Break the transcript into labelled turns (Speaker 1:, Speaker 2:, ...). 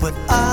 Speaker 1: but I.